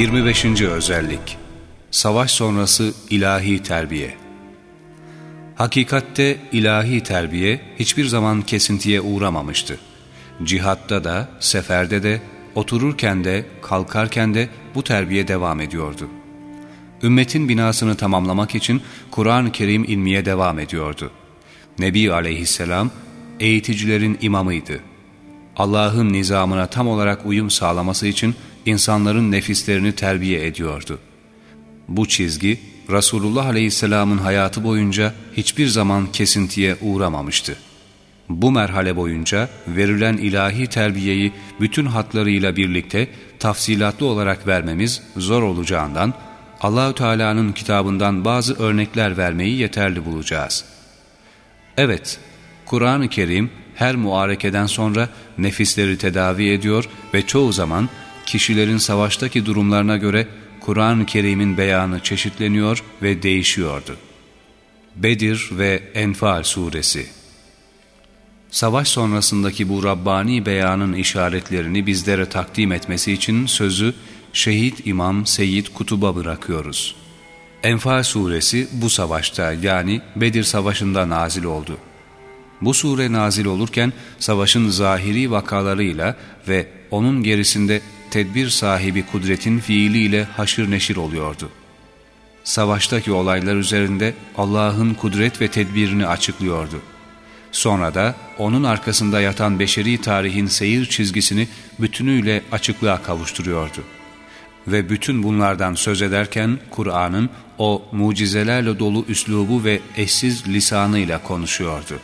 25. Özellik Savaş sonrası ilahi terbiye Hakikatte ilahi terbiye hiçbir zaman kesintiye uğramamıştı. Cihatta da, seferde de, otururken de, kalkarken de bu terbiye devam ediyordu. Ümmetin binasını tamamlamak için Kur'an-ı Kerim ilmiye devam ediyordu. Nebi aleyhisselam eğiticilerin imamıydı. Allah'ın nizamına tam olarak uyum sağlaması için insanların nefislerini terbiye ediyordu. Bu çizgi Resulullah Aleyhisselam'ın hayatı boyunca hiçbir zaman kesintiye uğramamıştı. Bu merhale boyunca verilen ilahi terbiyeyi bütün hatlarıyla birlikte tafsilatlı olarak vermemiz zor olacağından Allahü Teala'nın kitabından bazı örnekler vermeyi yeterli bulacağız. Evet, Kur'an-ı Kerim her muarekeden sonra nefisleri tedavi ediyor ve çoğu zaman kişilerin savaştaki durumlarına göre Kur'an-ı Kerim'in beyanı çeşitleniyor ve değişiyordu. Bedir ve Enfal Suresi Savaş sonrasındaki bu Rabbani beyanın işaretlerini bizlere takdim etmesi için sözü Şehit İmam Seyyid Kutub'a bırakıyoruz. Enfal Suresi bu savaşta yani Bedir Savaşı'nda nazil oldu. Bu sure nazil olurken savaşın zahiri vakalarıyla ve onun gerisinde tedbir sahibi kudretin fiiliyle haşır neşir oluyordu. Savaştaki olaylar üzerinde Allah'ın kudret ve tedbirini açıklıyordu. Sonra da onun arkasında yatan beşeri tarihin seyir çizgisini bütünüyle açıklığa kavuşturuyordu. Ve bütün bunlardan söz ederken Kur'an'ın o mucizelerle dolu üslubu ve eşsiz lisanıyla konuşuyordu.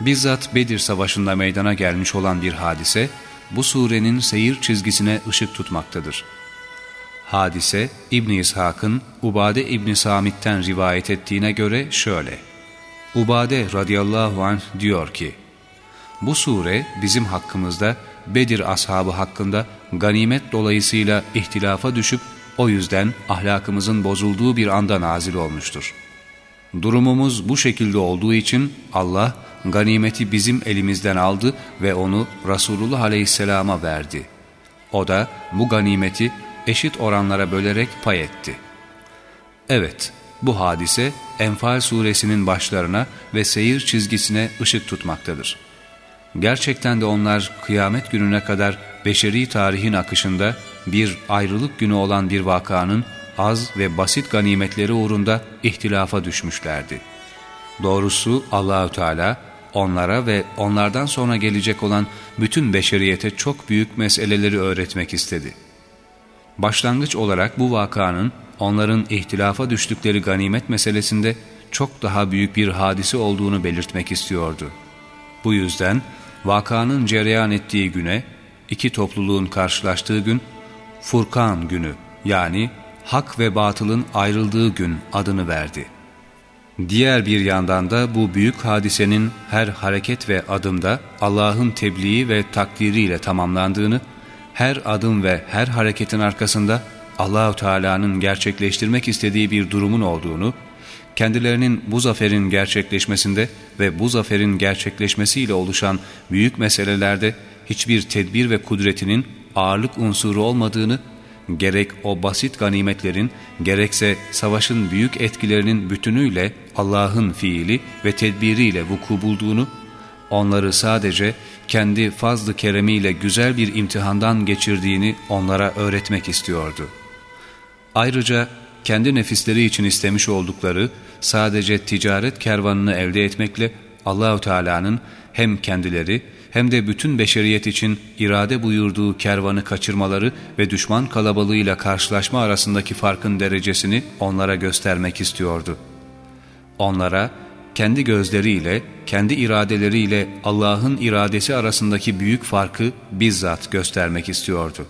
Bizzat Bedir Savaşı'nda meydana gelmiş olan bir hadise, bu surenin seyir çizgisine ışık tutmaktadır. Hadise İbn İshak'ın Ubade İbn Samit'ten rivayet ettiğine göre şöyle. Ubade radıyallahu anh diyor ki, bu sure bizim hakkımızda Bedir ashabı hakkında ganimet dolayısıyla ihtilafa düşüp o yüzden ahlakımızın bozulduğu bir anda nazil olmuştur. Durumumuz bu şekilde olduğu için Allah ganimeti bizim elimizden aldı ve onu Resulullah Aleyhisselam'a verdi. O da bu ganimeti eşit oranlara bölerek pay etti. Evet, bu hadise Enfal suresinin başlarına ve seyir çizgisine ışık tutmaktadır. Gerçekten de onlar kıyamet gününe kadar beşeri tarihin akışında bir ayrılık günü olan bir vakanın az ve basit ganimetleri uğrunda ihtilafa düşmüşlerdi. Doğrusu Allahü Teala onlara ve onlardan sonra gelecek olan bütün beşeriyete çok büyük meseleleri öğretmek istedi. Başlangıç olarak bu vakanın onların ihtilafa düştükleri ganimet meselesinde çok daha büyük bir hadise olduğunu belirtmek istiyordu. Bu yüzden vakanın cereyan ettiği güne, iki topluluğun karşılaştığı gün, Furkan günü yani hak ve batılın ayrıldığı gün adını verdi. Diğer bir yandan da bu büyük hadisenin her hareket ve adımda Allah'ın tebliği ve takdiriyle tamamlandığını, her adım ve her hareketin arkasında Allahu Teala'nın gerçekleştirmek istediği bir durumun olduğunu, kendilerinin bu zaferin gerçekleşmesinde ve bu zaferin gerçekleşmesiyle oluşan büyük meselelerde hiçbir tedbir ve kudretinin ağırlık unsuru olmadığını gerek o basit ganimetlerin gerekse savaşın büyük etkilerinin bütünüyle Allah'ın fiili ve tedbiriyle vuku bulduğunu, onları sadece kendi fazlı keremiyle güzel bir imtihandan geçirdiğini onlara öğretmek istiyordu. Ayrıca kendi nefisleri için istemiş oldukları sadece ticaret kervanını elde etmekle Allahu Teala'nın hem kendileri hem de bütün beşeriyet için irade buyurduğu kervanı kaçırmaları ve düşman kalabalığıyla karşılaşma arasındaki farkın derecesini onlara göstermek istiyordu. Onlara kendi gözleriyle, kendi iradeleriyle Allah'ın iradesi arasındaki büyük farkı bizzat göstermek istiyordu.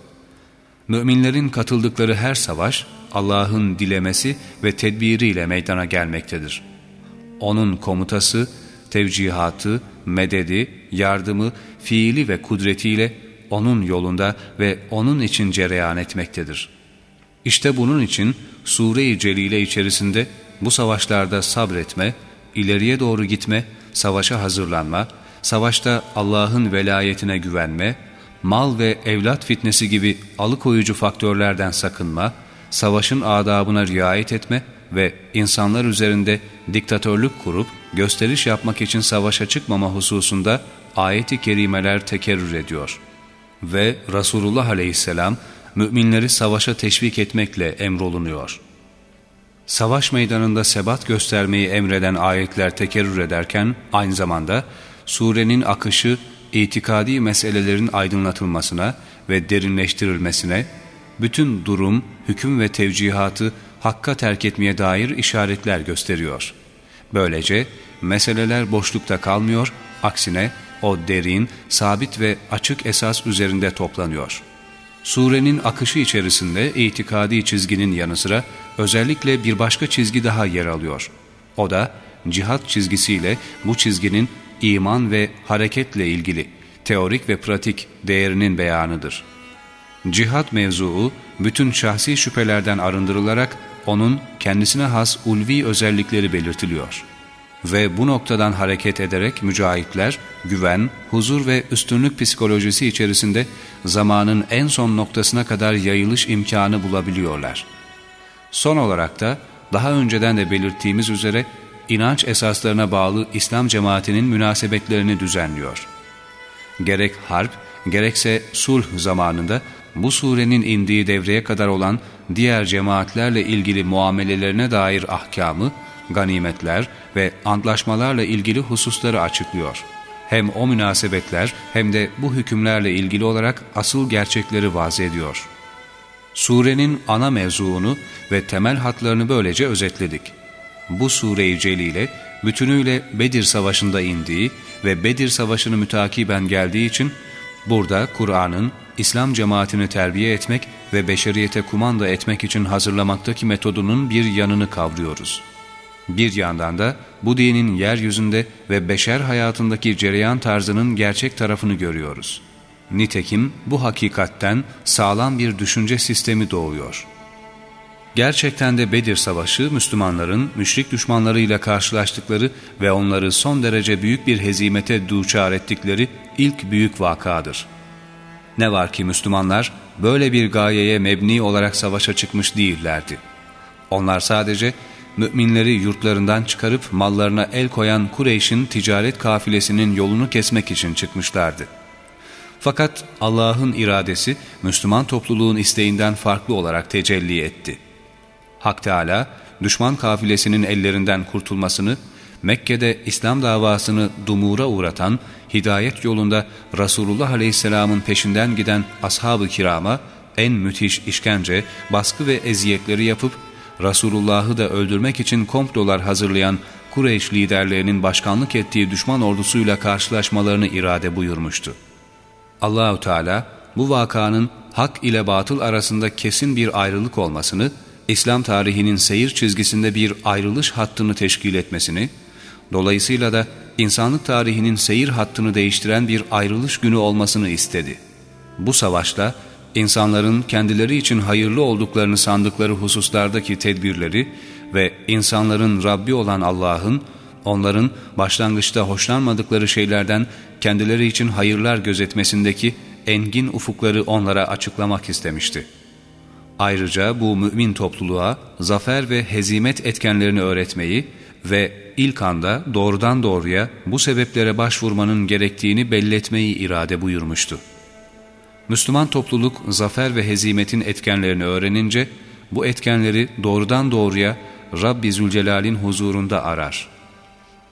Müminlerin katıldıkları her savaş Allah'ın dilemesi ve tedbiriyle meydana gelmektedir. Onun komutası, tevcihatı, mededi, yardımı, fiili ve kudretiyle O'nun yolunda ve O'nun için cereyan etmektedir. İşte bunun için Sure-i Celile içerisinde bu savaşlarda sabretme, ileriye doğru gitme, savaşa hazırlanma, savaşta Allah'ın velayetine güvenme, mal ve evlat fitnesi gibi alıkoyucu faktörlerden sakınma, savaşın adabına riayet etme ve insanlar üzerinde diktatörlük kurup gösteriş yapmak için savaşa çıkmama hususunda ayeti kerimeler tekerrür ediyor. Ve Resulullah aleyhisselam müminleri savaşa teşvik etmekle emrolunuyor. Savaş meydanında sebat göstermeyi emreden ayetler tekerrür ederken aynı zamanda surenin akışı itikadi meselelerin aydınlatılmasına ve derinleştirilmesine, bütün durum, hüküm ve tevcihatı hakka terk etmeye dair işaretler gösteriyor. Böylece meseleler boşlukta kalmıyor, aksine o derin, sabit ve açık esas üzerinde toplanıyor. Surenin akışı içerisinde itikadi çizginin yanı sıra özellikle bir başka çizgi daha yer alıyor. O da cihat çizgisiyle bu çizginin iman ve hareketle ilgili teorik ve pratik değerinin beyanıdır. Cihat mevzuu bütün şahsi şüphelerden arındırılarak onun kendisine has ulvi özellikleri belirtiliyor. Ve bu noktadan hareket ederek mücahitler güven, huzur ve üstünlük psikolojisi içerisinde zamanın en son noktasına kadar yayılış imkanı bulabiliyorlar. Son olarak da daha önceden de belirttiğimiz üzere inanç esaslarına bağlı İslam cemaatinin münasebetlerini düzenliyor. Gerek harp, gerekse sulh zamanında bu surenin indiği devreye kadar olan diğer cemaatlerle ilgili muamelelerine dair ahkamı, ganimetler ve antlaşmalarla ilgili hususları açıklıyor. Hem o münasebetler hem de bu hükümlerle ilgili olarak asıl gerçekleri vaz ediyor. Surenin ana mevzuunu ve temel hatlarını böylece özetledik. Bu sure-i celile bütünüyle Bedir Savaşı'nda indiği ve Bedir Savaşı'nı mütakiben geldiği için burada Kur'an'ın İslam cemaatini terbiye etmek ve beşeriyete kumanda etmek için hazırlamaktaki metodunun bir yanını kavruyoruz. Bir yandan da bu dinin yeryüzünde ve beşer hayatındaki cereyan tarzının gerçek tarafını görüyoruz. Nitekim bu hakikatten sağlam bir düşünce sistemi doğuyor. Gerçekten de Bedir Savaşı Müslümanların müşrik düşmanlarıyla karşılaştıkları ve onları son derece büyük bir hezimete duçar ettikleri ilk büyük vakadır. Ne var ki Müslümanlar böyle bir gayeye mebni olarak savaşa çıkmış değillerdi. Onlar sadece müminleri yurtlarından çıkarıp mallarına el koyan Kureyş'in ticaret kafilesinin yolunu kesmek için çıkmışlardı. Fakat Allah'ın iradesi Müslüman topluluğun isteğinden farklı olarak tecelli etti. Hak Teala düşman kafilesinin ellerinden kurtulmasını, Mekke'de İslam davasını dumura uğratan, hidayet yolunda Resulullah Aleyhisselam'ın peşinden giden ashab-ı kirama en müthiş işkence, baskı ve eziyetleri yapıp Resulullah'ı da öldürmek için komplolar hazırlayan Kureyş liderlerinin başkanlık ettiği düşman ordusuyla karşılaşmalarını irade buyurmuştu. Allahu Teala bu vakanın hak ile batıl arasında kesin bir ayrılık olmasını, İslam tarihinin seyir çizgisinde bir ayrılış hattını teşkil etmesini, dolayısıyla da insanlık tarihinin seyir hattını değiştiren bir ayrılış günü olmasını istedi. Bu savaşta insanların kendileri için hayırlı olduklarını sandıkları hususlardaki tedbirleri ve insanların Rabbi olan Allah'ın onların başlangıçta hoşlanmadıkları şeylerden kendileri için hayırlar gözetmesindeki engin ufukları onlara açıklamak istemişti. Ayrıca bu mümin topluluğa zafer ve hezimet etkenlerini öğretmeyi ve ilk anda doğrudan doğruya bu sebeplere başvurmanın gerektiğini belletmeyi irade buyurmuştu. Müslüman topluluk zafer ve hezimetin etkenlerini öğrenince bu etkenleri doğrudan doğruya Rabbi Zülcelal'in huzurunda arar.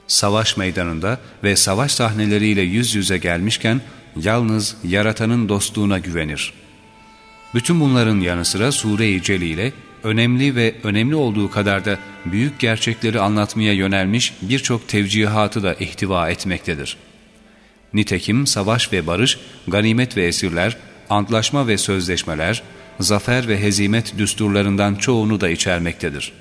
Savaş meydanında ve savaş sahneleriyle yüz yüze gelmişken yalnız Yaratan'ın dostluğuna güvenir. Bütün bunların yanı sıra Sure-i Celile önemli ve önemli olduğu kadar da büyük gerçekleri anlatmaya yönelmiş birçok tevcihatı da ihtiva etmektedir. Nitekim savaş ve barış, ganimet ve esirler, antlaşma ve sözleşmeler, zafer ve hezimet düsturlarından çoğunu da içermektedir.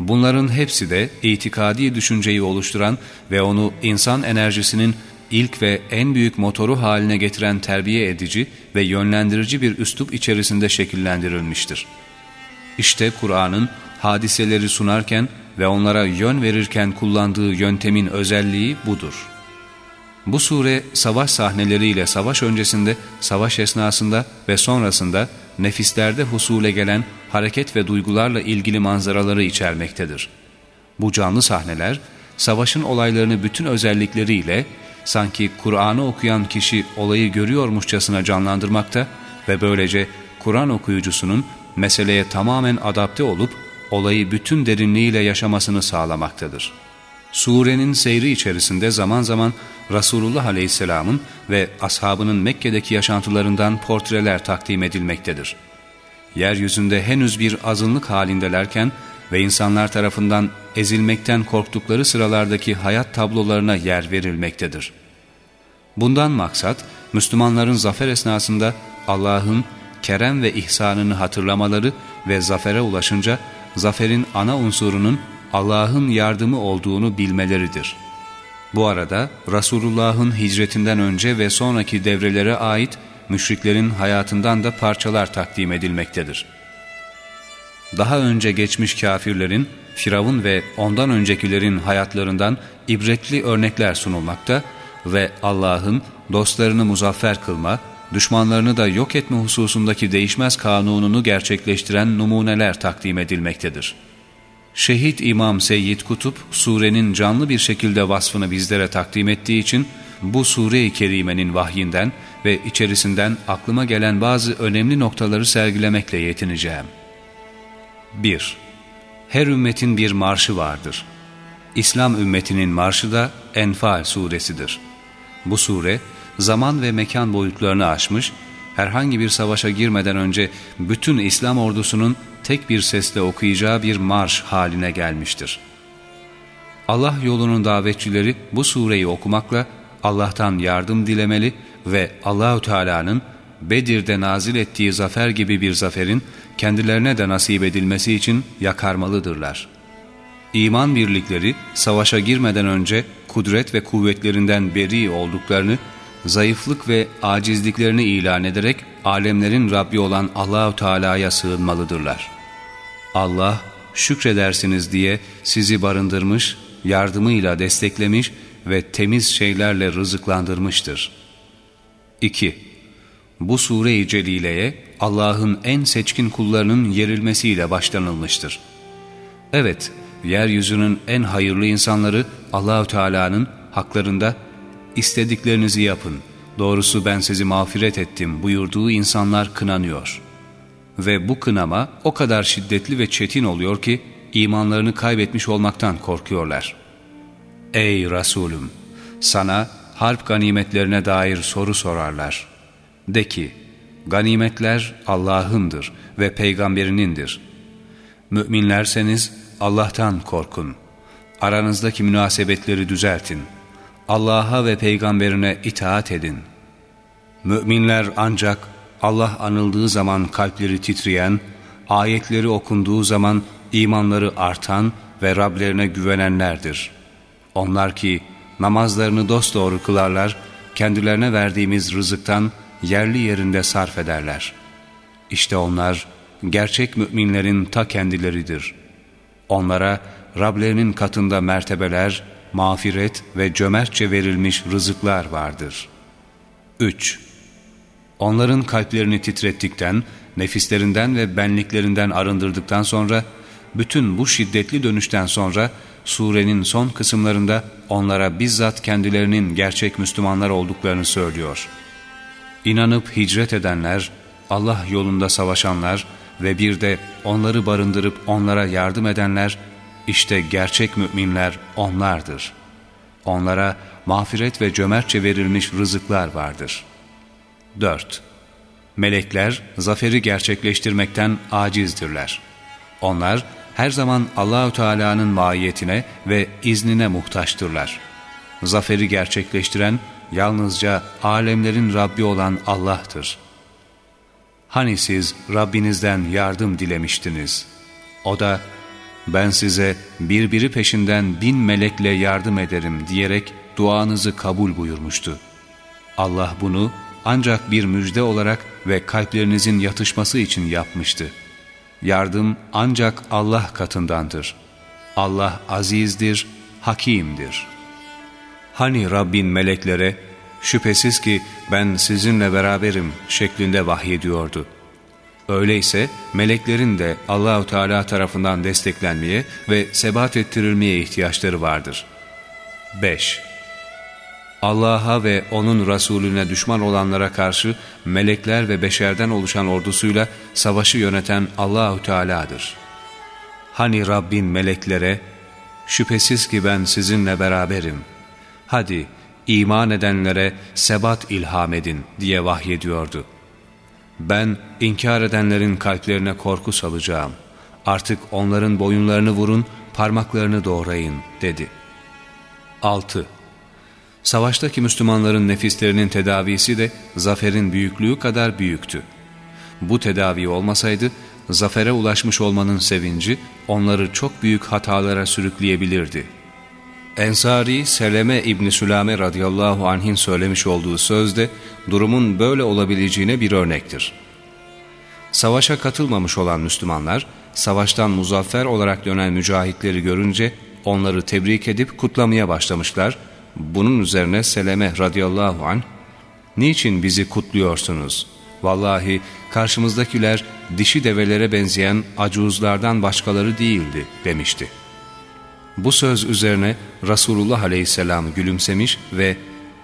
Bunların hepsi de itikadi düşünceyi oluşturan ve onu insan enerjisinin ilk ve en büyük motoru haline getiren terbiye edici ve yönlendirici bir üslup içerisinde şekillendirilmiştir. İşte Kur'an'ın hadiseleri sunarken ve onlara yön verirken kullandığı yöntemin özelliği budur. Bu sure savaş sahneleriyle savaş öncesinde, savaş esnasında ve sonrasında nefislerde husule gelen hareket ve duygularla ilgili manzaraları içermektedir. Bu canlı sahneler, savaşın olaylarını bütün özellikleriyle sanki Kur'an'ı okuyan kişi olayı görüyormuşçasına canlandırmakta ve böylece Kur'an okuyucusunun meseleye tamamen adapte olup olayı bütün derinliğiyle yaşamasını sağlamaktadır. Surenin seyri içerisinde zaman zaman Resulullah Aleyhisselam'ın ve ashabının Mekke'deki yaşantılarından portreler takdim edilmektedir. Yeryüzünde henüz bir azınlık halindelerken ve insanlar tarafından ezilmekten korktukları sıralardaki hayat tablolarına yer verilmektedir. Bundan maksat, Müslümanların zafer esnasında Allah'ın kerem ve ihsanını hatırlamaları ve zafere ulaşınca zaferin ana unsurunun Allah'ın yardımı olduğunu bilmeleridir. Bu arada Resulullah'ın hicretinden önce ve sonraki devrelere ait müşriklerin hayatından da parçalar takdim edilmektedir. Daha önce geçmiş kafirlerin, Firavun ve ondan öncekilerin hayatlarından ibretli örnekler sunulmakta ve Allah'ın dostlarını muzaffer kılma, düşmanlarını da yok etme hususundaki değişmez kanununu gerçekleştiren numuneler takdim edilmektedir. Şehit İmam Seyyid Kutup, surenin canlı bir şekilde vasfını bizlere takdim ettiği için, bu sure-i kerimenin vahyinden ve içerisinden aklıma gelen bazı önemli noktaları sergilemekle yetineceğim. 1. Her ümmetin bir marşı vardır. İslam ümmetinin marşı da Enfal suresidir. Bu sure, zaman ve mekan boyutlarını aşmış, herhangi bir savaşa girmeden önce bütün İslam ordusunun tek bir sesle okuyacağı bir marş haline gelmiştir. Allah yolunun davetçileri bu sureyi okumakla Allah'tan yardım dilemeli ve Allahü Teala'nın Bedir'de nazil ettiği zafer gibi bir zaferin kendilerine de nasip edilmesi için yakarmalıdırlar. İman birlikleri savaşa girmeden önce kudret ve kuvvetlerinden beri olduklarını zayıflık ve acizliklerini ilan ederek alemlerin Rabbi olan Allahu Teala'ya sığınmalıdırlar. Allah şükredersiniz diye sizi barındırmış, yardımıyla desteklemiş ve temiz şeylerle rızıklandırmıştır. 2. Bu sure-i celileye Allah'ın en seçkin kullarının yerilmesiyle başlanılmıştır. Evet, yeryüzünün en hayırlı insanları Allahü Teala'nın haklarında istediklerinizi yapın, doğrusu ben sizi mağfiret ettim buyurduğu insanlar kınanıyor. Ve bu kınama o kadar şiddetli ve çetin oluyor ki imanlarını kaybetmiş olmaktan korkuyorlar. Ey Resulüm! Sana harp ganimetlerine dair soru sorarlar. De ki, ganimetler Allah'ındır ve peygamberinindir. Müminlerseniz Allah'tan korkun. Aranızdaki münasebetleri düzeltin.'' Allah'a ve peygamberine itaat edin. Müminler ancak Allah anıldığı zaman kalpleri titreyen, ayetleri okunduğu zaman imanları artan ve Rablerine güvenenlerdir. Onlar ki namazlarını dosdoğru kılarlar, kendilerine verdiğimiz rızıktan yerli yerinde sarf ederler. İşte onlar gerçek müminlerin ta kendileridir. Onlara Rablerinin katında mertebeler, mağfiret ve cömertçe verilmiş rızıklar vardır. 3. Onların kalplerini titrettikten, nefislerinden ve benliklerinden arındırdıktan sonra, bütün bu şiddetli dönüşten sonra, surenin son kısımlarında onlara bizzat kendilerinin gerçek Müslümanlar olduklarını söylüyor. İnanıp hicret edenler, Allah yolunda savaşanlar ve bir de onları barındırıp onlara yardım edenler, işte gerçek müminler onlardır. Onlara mağfiret ve cömertçe verilmiş rızıklar vardır. 4. Melekler zaferi gerçekleştirmekten acizdirler. Onlar her zaman Allahü Teala'nın maiyetine ve iznine muhtaçtırlar. Zaferi gerçekleştiren yalnızca alemlerin Rabbi olan Allah'tır. Hani siz Rabbinizden yardım dilemiştiniz? O da ben size birbiri peşinden bin melekle yardım ederim diyerek duanızı kabul buyurmuştu. Allah bunu ancak bir müjde olarak ve kalplerinizin yatışması için yapmıştı. Yardım ancak Allah katındandır. Allah azizdir, hakimdir. Hani Rabbin meleklere, şüphesiz ki ben sizinle beraberim şeklinde vahyediyordu. Öyleyse meleklerin de Allahu Teala tarafından desteklenmeye ve sebat ettirilmeye ihtiyaçları vardır. 5. Allah'a ve O'nun Resulüne düşman olanlara karşı melekler ve beşerden oluşan ordusuyla savaşı yöneten Allahu Teala'dır. Hani Rabbin meleklere, şüphesiz ki ben sizinle beraberim. Hadi iman edenlere sebat ilham edin diye vahyediyordu. Ben inkar edenlerin kalplerine korku salacağım. Artık onların boyunlarını vurun, parmaklarını doğrayın dedi. 6. Savaştaki Müslümanların nefislerinin tedavisi de zaferin büyüklüğü kadar büyüktü. Bu tedavi olmasaydı, zafere ulaşmış olmanın sevinci onları çok büyük hatalara sürükleyebilirdi. Ensari Seleme İbni Sülame radıyallahu anh'in söylemiş olduğu sözde durumun böyle olabileceğine bir örnektir. Savaşa katılmamış olan Müslümanlar, savaştan muzaffer olarak dönen mücahitleri görünce onları tebrik edip kutlamaya başlamışlar bunun üzerine Seleme radıyallahu anh, ''Niçin bizi kutluyorsunuz? Vallahi karşımızdakiler dişi develere benzeyen acuzlardan başkaları değildi.'' demişti. Bu söz üzerine Resulullah aleyhisselam gülümsemiş ve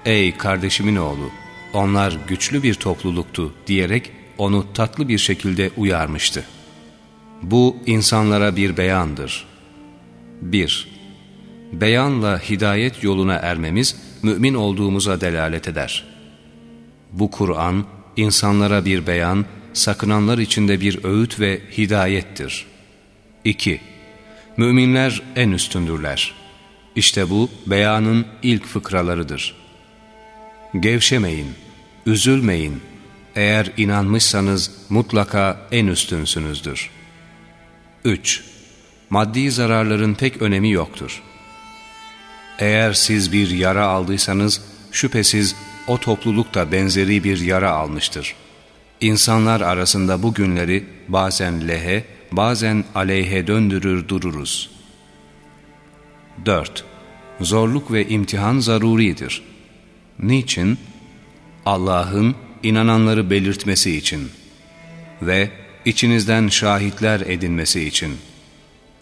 ''Ey kardeşimin oğlu, onlar güçlü bir topluluktu.'' diyerek onu tatlı bir şekilde uyarmıştı. Bu insanlara bir beyandır. 1 beyanla hidayet yoluna ermemiz mümin olduğumuza delalet eder. Bu Kur'an insanlara bir beyan, sakınanlar içinde bir öğüt ve hidayettir. 2. Müminler en üstündürler. İşte bu beyanın ilk fıkralarıdır. Gevşemeyin, üzülmeyin. Eğer inanmışsanız mutlaka en üstünsünüzdür. 3. Maddi zararların pek önemi yoktur. Eğer siz bir yara aldıysanız şüphesiz o topluluk da benzeri bir yara almıştır. İnsanlar arasında bu günleri bazen lehe, bazen aleyhe döndürür dururuz. 4. Zorluk ve imtihan zaruridir. Niçin? Allah'ın inananları belirtmesi için ve içinizden şahitler edinmesi için.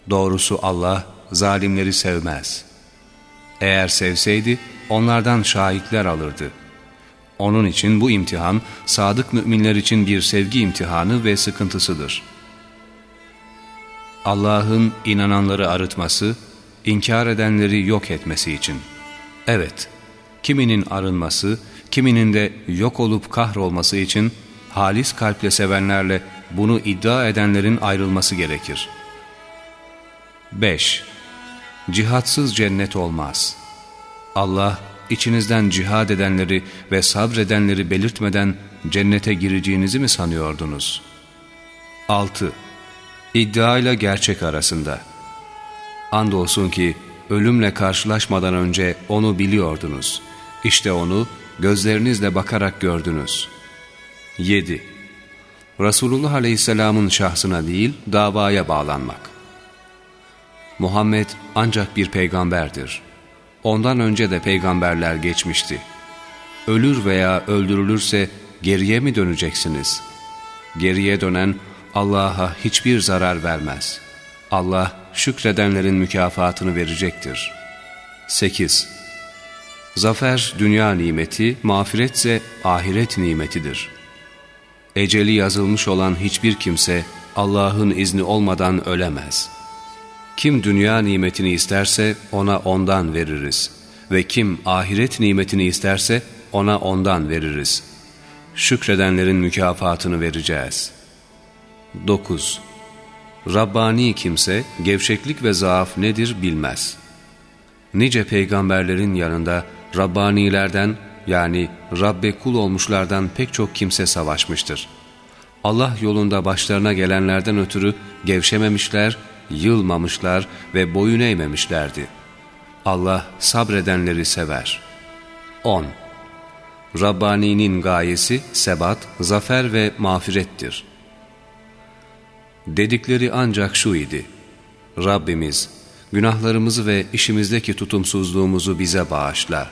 Doğrusu Allah zalimleri sevmez.'' Eğer sevseydi onlardan şahitler alırdı. Onun için bu imtihan sadık müminler için bir sevgi imtihanı ve sıkıntısıdır. Allah'ın inananları arıtması, inkar edenleri yok etmesi için. Evet, kiminin arınması, kiminin de yok olup kahrolması için halis kalple sevenlerle bunu iddia edenlerin ayrılması gerekir. 5. Cihatsız cennet olmaz. Allah içinizden cihad edenleri ve sabredenleri belirtmeden cennete gireceğinizi mi sanıyordunuz? 6. İddia ile gerçek arasında. Andolsun ki ölümle karşılaşmadan önce onu biliyordunuz. İşte onu gözlerinizle bakarak gördünüz. 7. Resulullah Aleyhisselam'ın şahsına değil davaya bağlanmak. Muhammed ancak bir peygamberdir. Ondan önce de peygamberler geçmişti. Ölür veya öldürülürse geriye mi döneceksiniz? Geriye dönen Allah'a hiçbir zarar vermez. Allah şükredenlerin mükafatını verecektir. 8. Zafer dünya nimeti, mağfiretse ahiret nimetidir. Eceli yazılmış olan hiçbir kimse Allah'ın izni olmadan ölemez.'' Kim dünya nimetini isterse ona ondan veririz ve kim ahiret nimetini isterse ona ondan veririz. Şükredenlerin mükafatını vereceğiz. 9. Rabbani kimse gevşeklik ve zaaf nedir bilmez. Nice peygamberlerin yanında Rabbanilerden yani Rabbe kul olmuşlardan pek çok kimse savaşmıştır. Allah yolunda başlarına gelenlerden ötürü gevşememişler yılmamışlar ve boyun eğmemişlerdi. Allah sabredenleri sever. 10. Rabbani'nin gayesi sebat, zafer ve mağfirettir. Dedikleri ancak şu idi. Rabbimiz, günahlarımızı ve işimizdeki tutumsuzluğumuzu bize bağışla.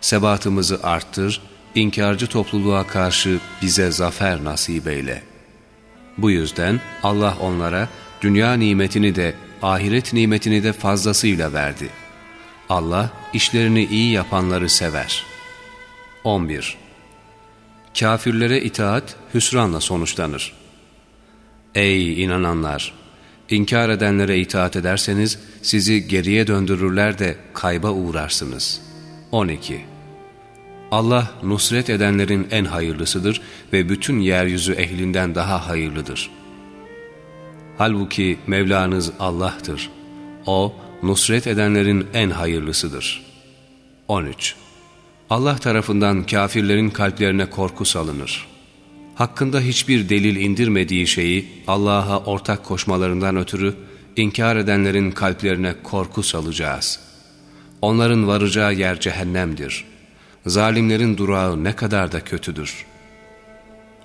Sebatımızı arttır, inkarcı topluluğa karşı bize zafer nasip eyle. Bu yüzden Allah onlara dünya nimetini de ahiret nimetini de fazlasıyla verdi. Allah işlerini iyi yapanları sever. 11. Kafirlere itaat hüsranla sonuçlanır. Ey inananlar! İnkar edenlere itaat ederseniz sizi geriye döndürürler de kayba uğrarsınız. 12. Allah nusret edenlerin en hayırlısıdır ve bütün yeryüzü ehlinden daha hayırlıdır. Halbuki Mevlanız Allah'tır. O, nusret edenlerin en hayırlısıdır. 13. Allah tarafından kafirlerin kalplerine korku salınır. Hakkında hiçbir delil indirmediği şeyi Allah'a ortak koşmalarından ötürü inkar edenlerin kalplerine korku salacağız. Onların varacağı yer cehennemdir. Zalimlerin durağı ne kadar da kötüdür.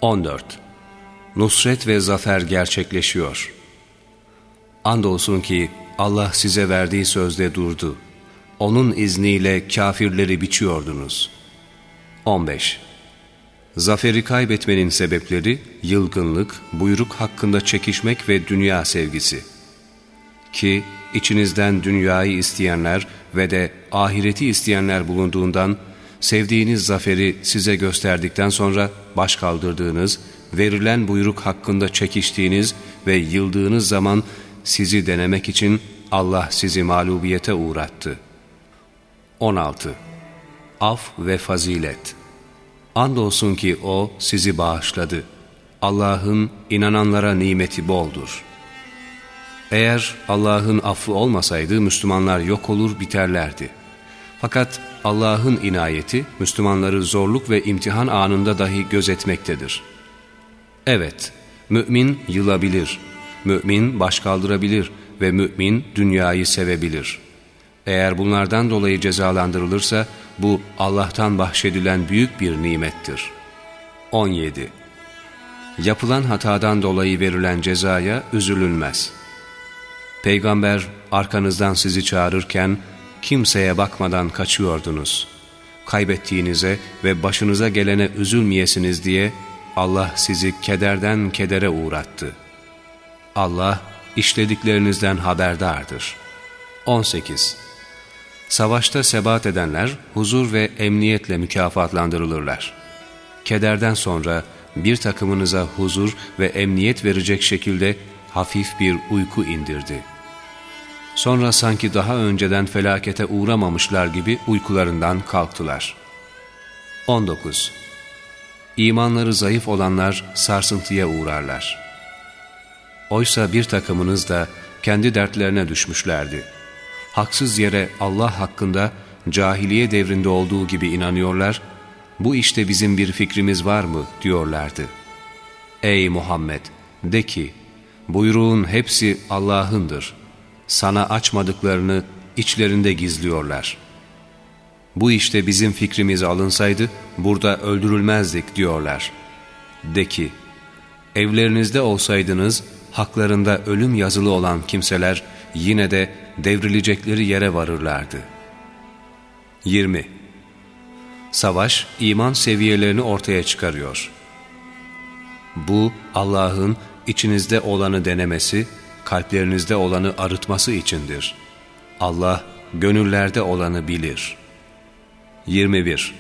14. Nusret ve zafer gerçekleşiyor. Andolsun ki Allah size verdiği sözde durdu. Onun izniyle kafirleri biçiyordunuz. 15. Zaferi kaybetmenin sebepleri yılgınlık, buyruk hakkında çekişmek ve dünya sevgisi. Ki içinizden dünyayı isteyenler ve de ahireti isteyenler bulunduğundan sevdiğiniz zaferi size gösterdikten sonra baş kaldırdığınız, verilen buyruk hakkında çekiştiğiniz ve yıldığınız zaman sizi denemek için Allah sizi mağlubiyete uğrattı. 16. Af ve fazilet Andolsun ki O sizi bağışladı. Allah'ın inananlara nimeti boldur. Eğer Allah'ın affı olmasaydı Müslümanlar yok olur biterlerdi. Fakat Allah'ın inayeti Müslümanları zorluk ve imtihan anında dahi gözetmektedir. Evet, mümin yılabilir, mümin baş kaldırabilir ve mümin dünyayı sevebilir. Eğer bunlardan dolayı cezalandırılırsa bu Allah'tan bahşedilen büyük bir nimettir. 17. Yapılan hatadan dolayı verilen cezaya üzülünmez. Peygamber arkanızdan sizi çağırırken kimseye bakmadan kaçıyordunuz. Kaybettiğinize ve başınıza gelene üzülmeyesiniz diye Allah sizi kederden kedere uğrattı. Allah işlediklerinizden haberdardır. 18. Savaşta sebat edenler huzur ve emniyetle mükafatlandırılırlar. Kederden sonra bir takımınıza huzur ve emniyet verecek şekilde hafif bir uyku indirdi. Sonra sanki daha önceden felakete uğramamışlar gibi uykularından kalktılar. 19. İmanları zayıf olanlar sarsıntıya uğrarlar. Oysa bir takımınız da kendi dertlerine düşmüşlerdi. Haksız yere Allah hakkında cahiliye devrinde olduğu gibi inanıyorlar, bu işte bizim bir fikrimiz var mı diyorlardı. Ey Muhammed! De ki, buyruğun hepsi Allah'ındır. Sana açmadıklarını içlerinde gizliyorlar. Bu işte bizim fikrimiz alınsaydı, burada öldürülmezdik diyorlar. De ki, evlerinizde olsaydınız, haklarında ölüm yazılı olan kimseler yine de devrilecekleri yere varırlardı. 20. Savaş, iman seviyelerini ortaya çıkarıyor. Bu, Allah'ın içinizde olanı denemesi, kalplerinizde olanı arıtması içindir. Allah, gönüllerde olanı bilir. 21.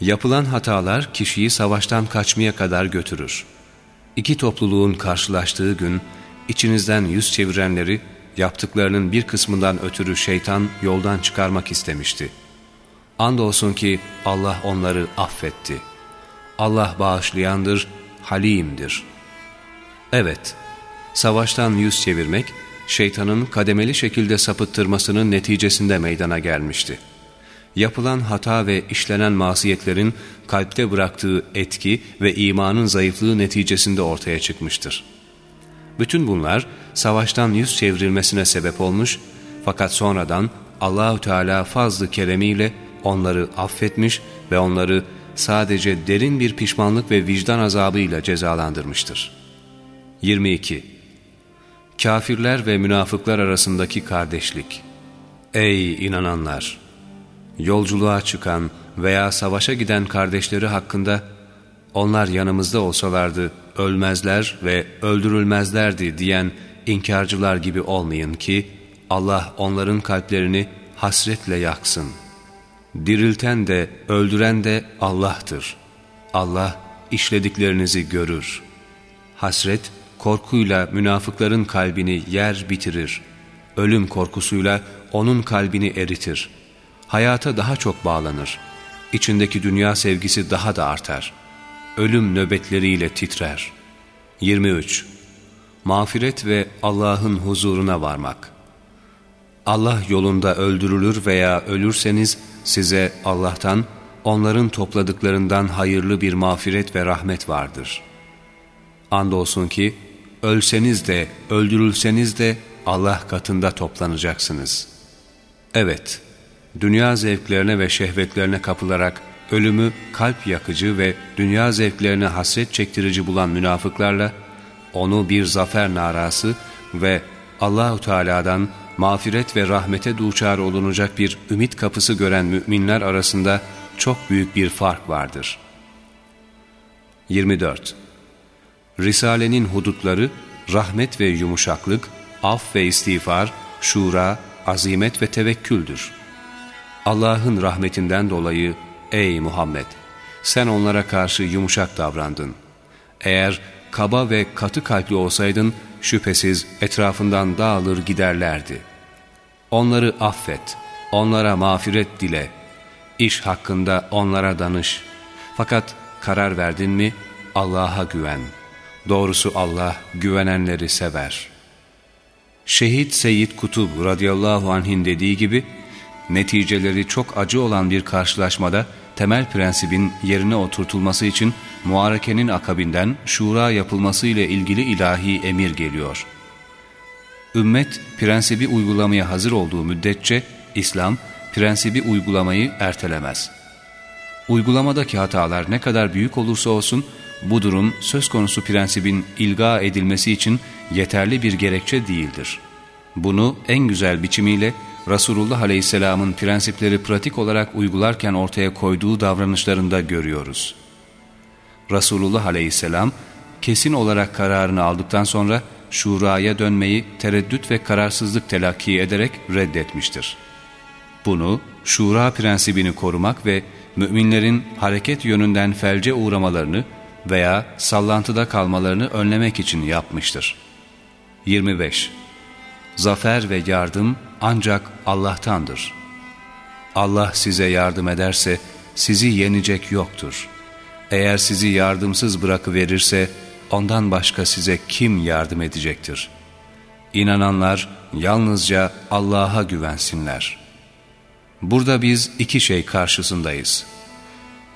Yapılan hatalar kişiyi savaştan kaçmaya kadar götürür. İki topluluğun karşılaştığı gün, içinizden yüz çevirenleri, yaptıklarının bir kısmından ötürü şeytan yoldan çıkarmak istemişti. Andolsun ki Allah onları affetti. Allah bağışlayandır, halimdir. Evet, savaştan yüz çevirmek, şeytanın kademeli şekilde sapıttırmasının neticesinde meydana gelmişti. Yapılan hata ve işlenen masiyetlerin kalpte bıraktığı etki ve imanın zayıflığı neticesinde ortaya çıkmıştır. Bütün bunlar savaştan yüz çevrilmesine sebep olmuş fakat sonradan Allahü Teala fazlı keremiyle onları affetmiş ve onları sadece derin bir pişmanlık ve vicdan azabıyla cezalandırmıştır. 22. Kafirler ve münafıklar arasındaki kardeşlik Ey inananlar! Yolculuğa çıkan veya savaşa giden kardeşleri hakkında onlar yanımızda olsalardı ölmezler ve öldürülmezlerdi diyen inkarcılar gibi olmayın ki Allah onların kalplerini hasretle yaksın. Dirilten de öldüren de Allah'tır. Allah işlediklerinizi görür. Hasret, korkuyla münafıkların kalbini yer bitirir. Ölüm korkusuyla onun kalbini eritir. Hayata daha çok bağlanır. İçindeki dünya sevgisi daha da artar. Ölüm nöbetleriyle titrer. 23. Mağfiret ve Allah'ın huzuruna varmak. Allah yolunda öldürülür veya ölürseniz size Allah'tan onların topladıklarından hayırlı bir mağfiret ve rahmet vardır. Andolsun ki ölseniz de öldürülseniz de Allah katında toplanacaksınız. Evet, dünya zevklerine ve şehvetlerine kapılarak ölümü kalp yakıcı ve dünya zevklerine hasret çektirici bulan münafıklarla onu bir zafer narası ve Allahu Teala'dan mağfiret ve rahmete duçar olunacak bir ümit kapısı gören müminler arasında çok büyük bir fark vardır. 24. Risalenin hudutları rahmet ve yumuşaklık, af ve istiğfar, şura, azimet ve tevekküldür. Allah'ın rahmetinden dolayı ey Muhammed sen onlara karşı yumuşak davrandın. Eğer kaba ve katı kalpli olsaydın şüphesiz etrafından dağılır giderlerdi. Onları affet, onlara mağfiret dile, iş hakkında onlara danış. Fakat karar verdin mi Allah'a güven. Doğrusu Allah güvenenleri sever. Şehit Seyyid Kutub radıyallahu anh'in dediği gibi, neticeleri çok acı olan bir karşılaşmada temel prensibin yerine oturtulması için muharekenin akabinden şura yapılması ile ilgili ilahi emir geliyor. Ümmet prensibi uygulamaya hazır olduğu müddetçe İslam prensibi uygulamayı ertelemez. Uygulamadaki hatalar ne kadar büyük olursa olsun bu durum söz konusu prensibin ilga edilmesi için yeterli bir gerekçe değildir. Bunu en güzel biçimiyle Resulullah Aleyhisselam'ın prensipleri pratik olarak uygularken ortaya koyduğu davranışlarında görüyoruz. Resulullah Aleyhisselam kesin olarak kararını aldıktan sonra şuraya dönmeyi tereddüt ve kararsızlık telakki ederek reddetmiştir. Bunu şura prensibini korumak ve müminlerin hareket yönünden felce uğramalarını veya sallantıda kalmalarını önlemek için yapmıştır. 25. Zafer ve yardım ancak Allah'tandır. Allah size yardım ederse sizi yenecek yoktur. Eğer sizi yardımsız bırakıverirse ondan başka size kim yardım edecektir? İnananlar yalnızca Allah'a güvensinler. Burada biz iki şey karşısındayız.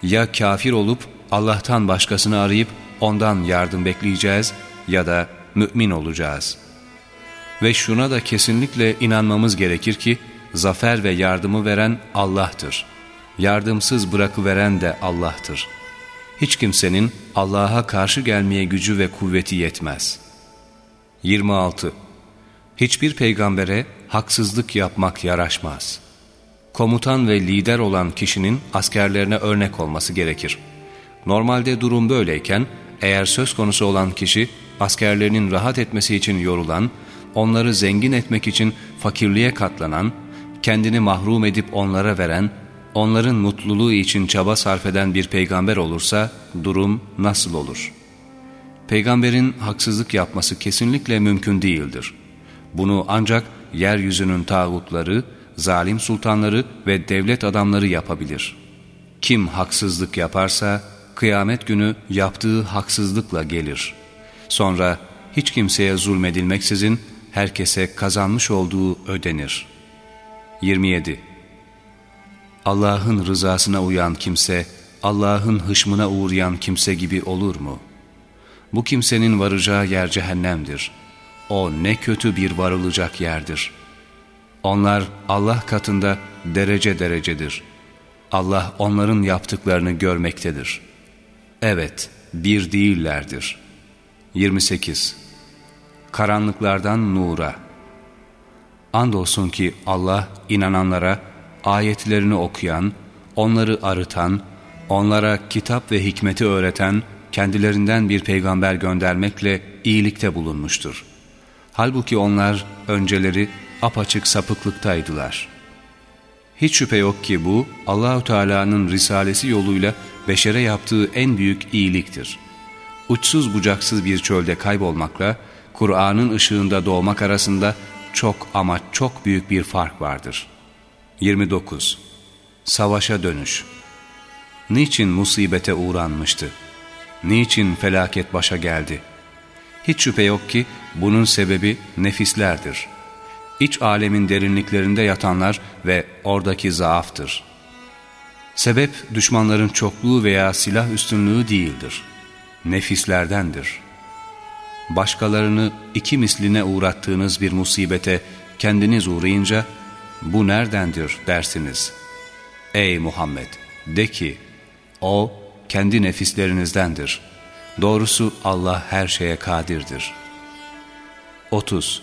Ya kafir olup Allah'tan başkasını arayıp ondan yardım bekleyeceğiz ya da mümin olacağız.'' Ve şuna da kesinlikle inanmamız gerekir ki zafer ve yardımı veren Allah'tır. Yardımsız bırakıveren de Allah'tır. Hiç kimsenin Allah'a karşı gelmeye gücü ve kuvveti yetmez. 26. Hiçbir peygambere haksızlık yapmak yaraşmaz. Komutan ve lider olan kişinin askerlerine örnek olması gerekir. Normalde durum böyleyken eğer söz konusu olan kişi askerlerinin rahat etmesi için yorulan, onları zengin etmek için fakirliğe katlanan, kendini mahrum edip onlara veren, onların mutluluğu için çaba sarf eden bir peygamber olursa durum nasıl olur? Peygamberin haksızlık yapması kesinlikle mümkün değildir. Bunu ancak yeryüzünün tağutları, zalim sultanları ve devlet adamları yapabilir. Kim haksızlık yaparsa kıyamet günü yaptığı haksızlıkla gelir. Sonra hiç kimseye zulmedilmeksizin herkese kazanmış olduğu ödenir. 27. Allah'ın rızasına uyan kimse, Allah'ın hışmına uğrayan kimse gibi olur mu? Bu kimsenin varacağı yer cehennemdir. O ne kötü bir varılacak yerdir. Onlar Allah katında derece derecedir. Allah onların yaptıklarını görmektedir. Evet, bir değillerdir. 28 karanlıklardan nura. Andolsun ki Allah inananlara ayetlerini okuyan, onları arıtan, onlara kitap ve hikmeti öğreten, kendilerinden bir peygamber göndermekle iyilikte bulunmuştur. Halbuki onlar önceleri apaçık sapıklıktaydılar. Hiç şüphe yok ki bu Allahü Teala'nın risalesi yoluyla beşere yaptığı en büyük iyiliktir. Uçsuz bucaksız bir çölde kaybolmakla Kur'an'ın ışığında doğmak arasında çok ama çok büyük bir fark vardır. 29. Savaşa dönüş Niçin musibete uğranmıştı? Niçin felaket başa geldi? Hiç şüphe yok ki bunun sebebi nefislerdir. İç alemin derinliklerinde yatanlar ve oradaki zaaftır. Sebep düşmanların çokluğu veya silah üstünlüğü değildir. Nefislerdendir. Başkalarını iki misline uğrattığınız bir musibete kendiniz uğrayınca bu neredendir dersiniz. Ey Muhammed de ki o kendi nefislerinizdendir. Doğrusu Allah her şeye kadirdir. 30.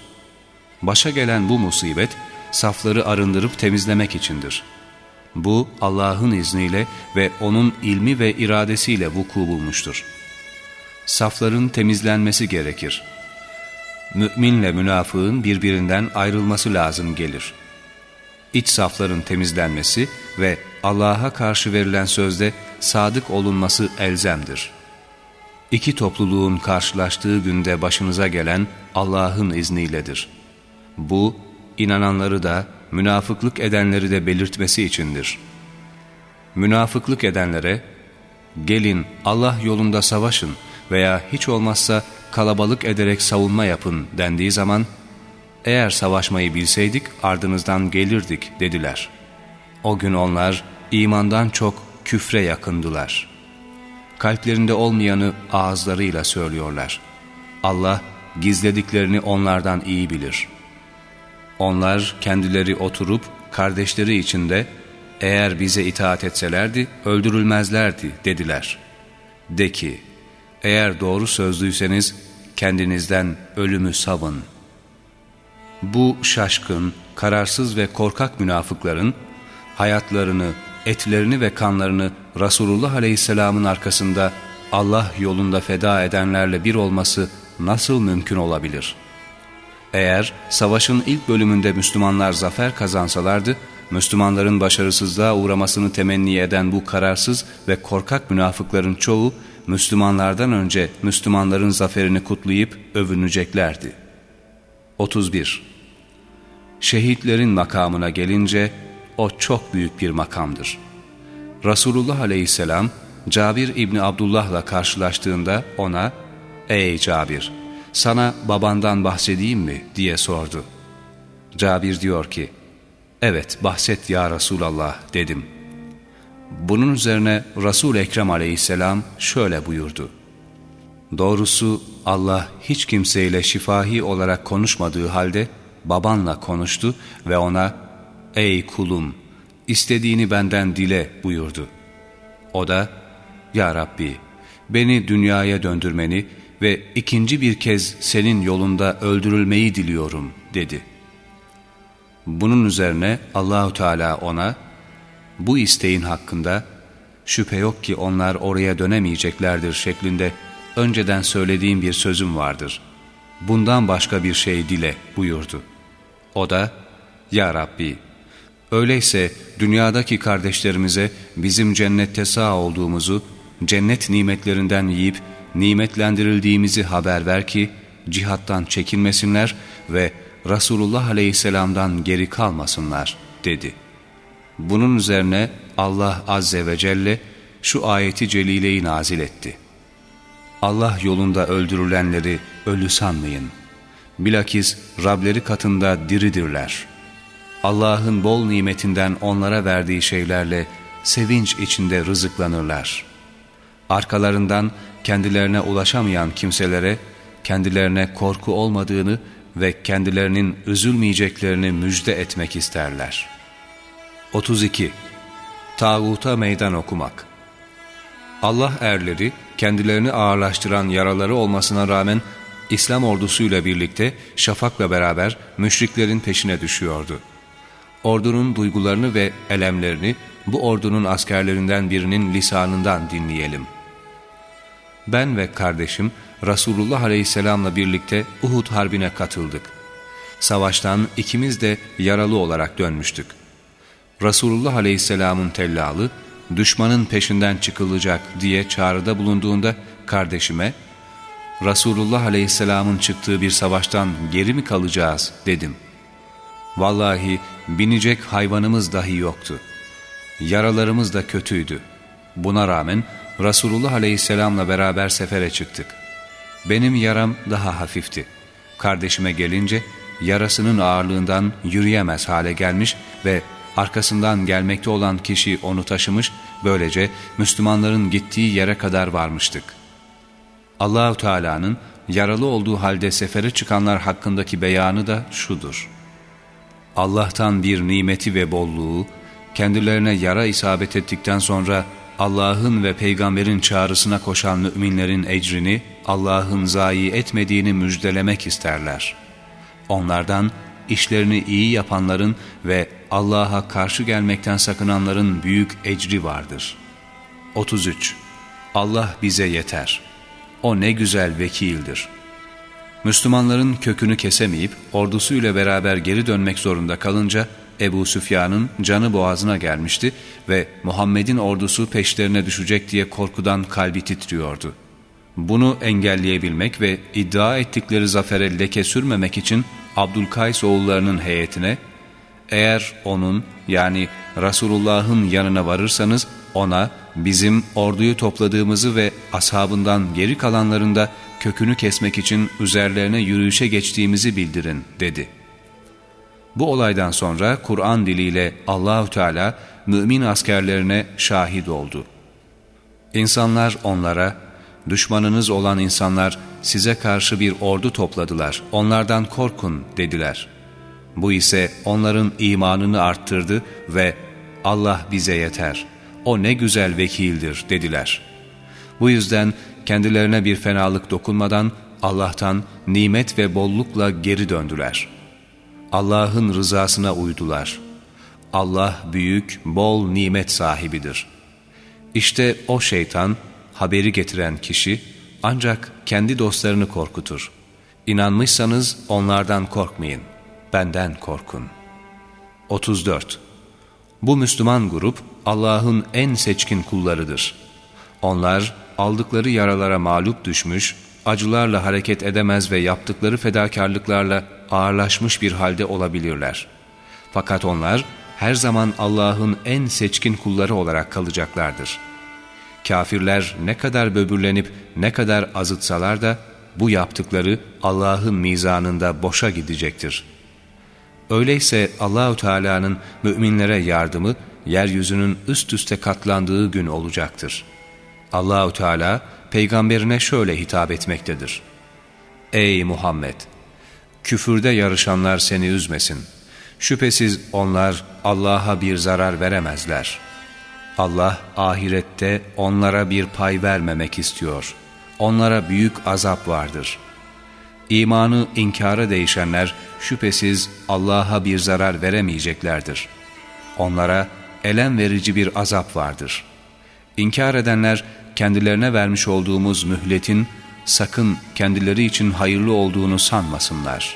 Başa gelen bu musibet safları arındırıp temizlemek içindir. Bu Allah'ın izniyle ve O'nun ilmi ve iradesiyle vuku bulmuştur. Safların temizlenmesi gerekir. Müminle münafığın birbirinden ayrılması lazım gelir. İç safların temizlenmesi ve Allah'a karşı verilen sözde sadık olunması elzemdir. İki topluluğun karşılaştığı günde başınıza gelen Allah'ın izniyledir. Bu, inananları da, münafıklık edenleri de belirtmesi içindir. Münafıklık edenlere, gelin Allah yolunda savaşın veya hiç olmazsa kalabalık ederek savunma yapın dendiği zaman, eğer savaşmayı bilseydik ardınızdan gelirdik dediler. O gün onlar imandan çok küfre yakındılar. Kalplerinde olmayanı ağızlarıyla söylüyorlar. Allah gizlediklerini onlardan iyi bilir. Onlar kendileri oturup kardeşleri içinde eğer bize itaat etselerdi öldürülmezlerdi dediler. De ki eğer doğru sözlüyseniz kendinizden ölümü savun. Bu şaşkın, kararsız ve korkak münafıkların hayatlarını etlerini ve kanlarını Resulullah Aleyhisselam'ın arkasında Allah yolunda feda edenlerle bir olması nasıl mümkün olabilir? Eğer savaşın ilk bölümünde Müslümanlar zafer kazansalardı, Müslümanların başarısızlığa uğramasını temenni eden bu kararsız ve korkak münafıkların çoğu, Müslümanlardan önce Müslümanların zaferini kutlayıp övüneceklerdi. 31. Şehitlerin makamına gelince, o çok büyük bir makamdır. Resulullah aleyhisselam Cabir İbni Abdullah'la karşılaştığında ona ''Ey Cabir, sana babandan bahsedeyim mi?'' diye sordu. Cabir diyor ki ''Evet bahset ya Resulallah'' dedim. Bunun üzerine Resul Ekrem aleyhisselam şöyle buyurdu. Doğrusu Allah hiç kimseyle şifahi olarak konuşmadığı halde babanla konuştu ve ona ''Ey kulum, istediğini benden dile.'' buyurdu. O da ''Ya Rabbi, beni dünyaya döndürmeni ve ikinci bir kez senin yolunda öldürülmeyi diliyorum.'' dedi. Bunun üzerine Allahu Teala ona bu isteğin hakkında şüphe yok ki onlar oraya dönemeyeceklerdir şeklinde önceden söylediğim bir sözüm vardır. Bundan başka bir şey dile buyurdu. O da Ya Rabbi Öyleyse dünyadaki kardeşlerimize bizim cennette sağ olduğumuzu, cennet nimetlerinden yiyip nimetlendirildiğimizi haber ver ki cihattan çekinmesinler ve Resulullah Aleyhisselam'dan geri kalmasınlar dedi. Bunun üzerine Allah Azze ve Celle şu ayeti celileyi nazil etti. Allah yolunda öldürülenleri ölü sanmayın. Bilakis Rableri katında diridirler.'' Allah'ın bol nimetinden onlara verdiği şeylerle sevinç içinde rızıklanırlar. Arkalarından kendilerine ulaşamayan kimselere kendilerine korku olmadığını ve kendilerinin üzülmeyeceklerini müjde etmek isterler. 32. Tağuta meydan okumak Allah erleri kendilerini ağırlaştıran yaraları olmasına rağmen İslam ordusuyla birlikte şafakla beraber müşriklerin peşine düşüyordu. Ordunun duygularını ve elemlerini bu ordunun askerlerinden birinin lisanından dinleyelim. Ben ve kardeşim Resulullah Aleyhisselam'la birlikte Uhud Harbi'ne katıldık. Savaştan ikimiz de yaralı olarak dönmüştük. Resulullah Aleyhisselam'ın tellalı, düşmanın peşinden çıkılacak diye çağrıda bulunduğunda kardeşime, Resulullah Aleyhisselam'ın çıktığı bir savaştan geri mi kalacağız dedim. Vallahi binecek hayvanımız dahi yoktu. Yaralarımız da kötüydü. Buna rağmen Resulullah Aleyhisselam'la beraber sefere çıktık. Benim yaram daha hafifti. Kardeşime gelince yarasının ağırlığından yürüyemez hale gelmiş ve arkasından gelmekte olan kişi onu taşımış, böylece Müslümanların gittiği yere kadar varmıştık. Allahu Teala'nın yaralı olduğu halde sefere çıkanlar hakkındaki beyanı da şudur. Allah'tan bir nimeti ve bolluğu, kendilerine yara isabet ettikten sonra Allah'ın ve peygamberin çağrısına koşan müminlerin ecrini Allah'ın zayi etmediğini müjdelemek isterler. Onlardan işlerini iyi yapanların ve Allah'a karşı gelmekten sakınanların büyük ecri vardır. 33. Allah bize yeter. O ne güzel vekildir. Müslümanların kökünü kesemeyip ordusuyla beraber geri dönmek zorunda kalınca Ebu Süfyan'ın canı boğazına gelmişti ve Muhammed'in ordusu peşlerine düşecek diye korkudan kalbi titriyordu. Bunu engelleyebilmek ve iddia ettikleri zafere leke sürmemek için Abdülkays oğullarının heyetine eğer onun yani Resulullah'ın yanına varırsanız ona bizim orduyu topladığımızı ve ashabından geri kalanlarında kökünü kesmek için üzerlerine yürüyüşe geçtiğimizi bildirin dedi. Bu olaydan sonra Kur'an diliyle Allahü Teala mümin askerlerine şahit oldu. İnsanlar onlara, düşmanınız olan insanlar size karşı bir ordu topladılar, onlardan korkun dediler. Bu ise onların imanını arttırdı ve Allah bize yeter, o ne güzel vekildir dediler. Bu yüzden kendilerine bir fenalık dokunmadan Allah'tan nimet ve bollukla geri döndüler.'' Allah'ın rızasına uydular. Allah büyük, bol nimet sahibidir. İşte o şeytan, haberi getiren kişi ancak kendi dostlarını korkutur. İnanmışsanız onlardan korkmayın, benden korkun. 34. Bu Müslüman grup Allah'ın en seçkin kullarıdır. Onlar aldıkları yaralara mağlup düşmüş, acılarla hareket edemez ve yaptıkları fedakarlıklarla ağırlaşmış bir halde olabilirler. Fakat onlar her zaman Allah'ın en seçkin kulları olarak kalacaklardır. Kafirler ne kadar böbürlenip ne kadar azıtsalar da bu yaptıkları Allah'ın mizanında boşa gidecektir. Öyleyse Allahü Teala'nın müminlere yardımı yeryüzünün üst üste katlandığı gün olacaktır. Allahü Teala peygamberine şöyle hitap etmektedir. Ey Muhammed! Küfürde yarışanlar seni üzmesin. Şüphesiz onlar Allah'a bir zarar veremezler. Allah ahirette onlara bir pay vermemek istiyor. Onlara büyük azap vardır. İmanı inkara değişenler şüphesiz Allah'a bir zarar veremeyeceklerdir. Onlara elem verici bir azap vardır. İnkar edenler kendilerine vermiş olduğumuz mühletin sakın kendileri için hayırlı olduğunu sanmasınlar.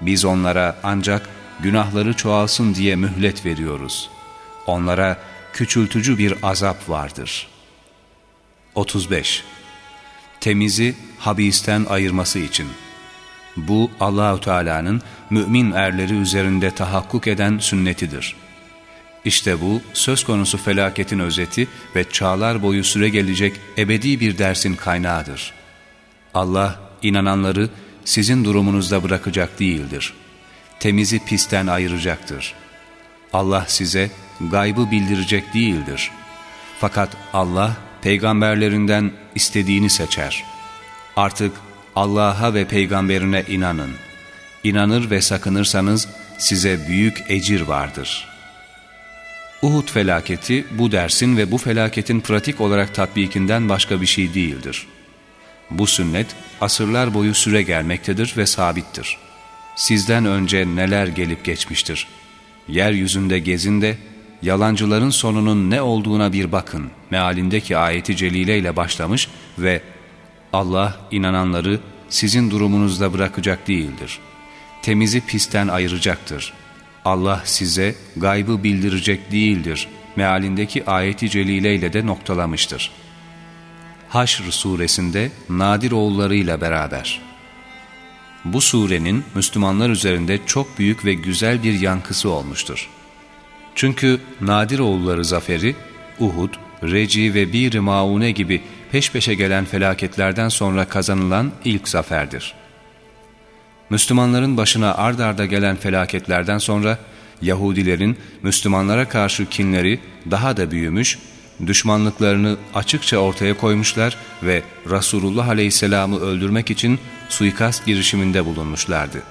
Biz onlara ancak günahları çoğalsın diye mühlet veriyoruz. Onlara küçültücü bir azap vardır. 35. Temizi habisten ayırması için. Bu Allahu Teala'nın mümin erleri üzerinde tahakkuk eden sünnetidir. İşte bu söz konusu felaketin özeti ve çağlar boyu süre gelecek ebedi bir dersin kaynağıdır. Allah inananları sizin durumunuzda bırakacak değildir. Temizi pisten ayıracaktır. Allah size gaybı bildirecek değildir. Fakat Allah peygamberlerinden istediğini seçer. Artık Allah'a ve peygamberine inanın. İnanır ve sakınırsanız size büyük ecir vardır. Uhud felaketi bu dersin ve bu felaketin pratik olarak tatbikinden başka bir şey değildir. Bu sünnet asırlar boyu süre gelmektedir ve sabittir. Sizden önce neler gelip geçmiştir. yeryüzünde gezin de yalancıların sonunun ne olduğuna bir bakın mealindeki ayeti celile ile başlamış ve Allah inananları sizin durumunuzda bırakacak değildir. Temizi pisten ayıracaktır. Allah size gaybı bildirecek değildir. Mealindeki ayeti celile ile de noktalamıştır. Haşr suresinde Nadir oğullarıyla beraber. Bu surenin Müslümanlar üzerinde çok büyük ve güzel bir yankısı olmuştur. Çünkü Nadir oğulları zaferi, Uhud, Reci ve Bir Maune gibi peş peşe gelen felaketlerden sonra kazanılan ilk zaferdir. Müslümanların başına ard arda gelen felaketlerden sonra Yahudilerin Müslümanlara karşı kinleri daha da büyümüş, düşmanlıklarını açıkça ortaya koymuşlar ve Resulullah Aleyhisselam'ı öldürmek için suikast girişiminde bulunmuşlardı.